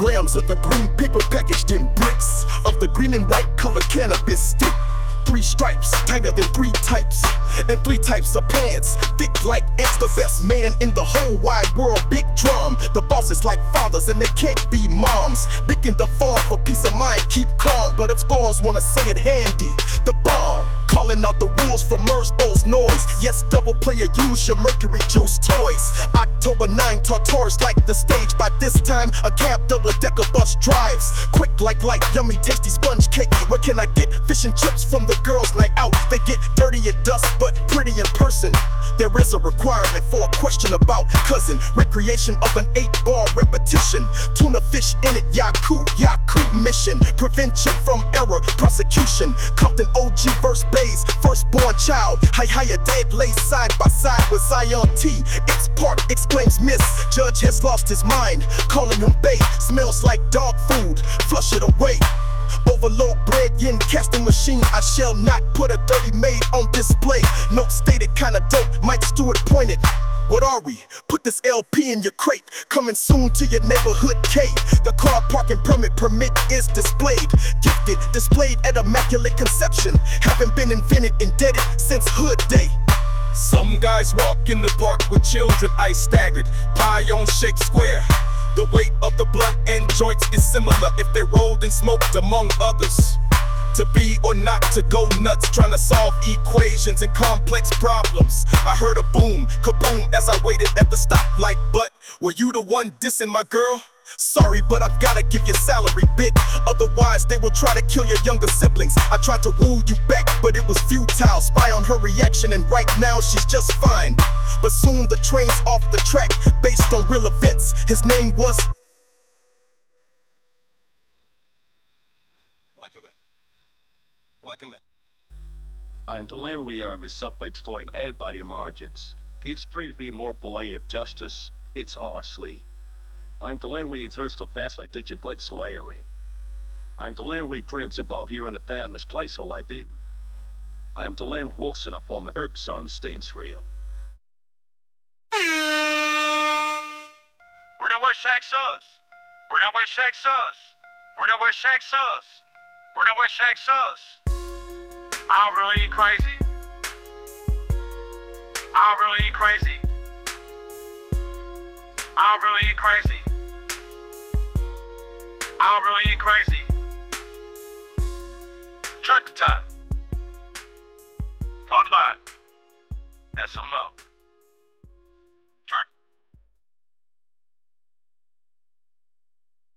grams of the green paper packaged in bricks of the green and white color cannabis stick. Three stripes, tighter than three types, and three types of pants, thick like ants. The best man in the whole wide world, big drum. The bosses like fathers, and they can't be moms. Big in the farm for peace of mind, keep calm. But if scores wanna say it handy, the. Calling out the rules for Merzbow's noise. Yes, double player, use your Mercury Juice toys. October 9, Tartarus like the stage. By this time, a cab double decker bus drives. Quick like light, yummy, tasty sponge cake. Where can I get fish and chips from the girls' night out? They get dirty and dust, but pretty in person. There is a requirement for a question about cousin. Recreation of an eight bar repetition. Tuna fish in it, Yaku, Yaku mission. Prevention from error, prosecution. Compton OG verse bays, firstborn child. Hi hi, a dead lay side by side with Zion T. It's part exclaims miss. Judge has lost his mind, calling him bait. Smells like dog food, flush it away. Overload bread yin casting machine. I shall not put a dirty maid on display. Note stated, kinda dope. Mike Stewart pointed. What are we? Put this LP in your crate. Coming soon to your neighborhood K. The car parking permit permit is displayed. Gifted, displayed at Immaculate Conception. Haven't been invented, indebted since Hood Day. Some guys walk in the park with children, I staggered. Pie on Shake Square. The weight of the blunt and joints is similar if they rolled and smoked among others. To be or not to go nuts, trying to solve equations and complex problems. I heard a boom, kaboom as I waited at the stoplight. But were you the one dissing my girl? Sorry, but I've gotta give you salary bit. Otherwise, they will try to kill your younger siblings. I tried to woo you back, but it was futile. Spy on her reaction, and right now she's just fine. But soon the train's off the track, based on real events. His name was. I'm delivery of is self-exploiting everybody margins. It's free to be more poetic justice. It's honestly. I'm delivery thirst of fast like digit blitz layering. I'm delivery principle here in the family's place all I did. I am delivery Wilson upon the herb sun stains real. We're what Shaq says. We're what Shaq says. We're what Shaq says. We're what Shaq says. I'm really crazy. I'm really crazy. I'm really crazy. I'm really crazy. Truck time. On the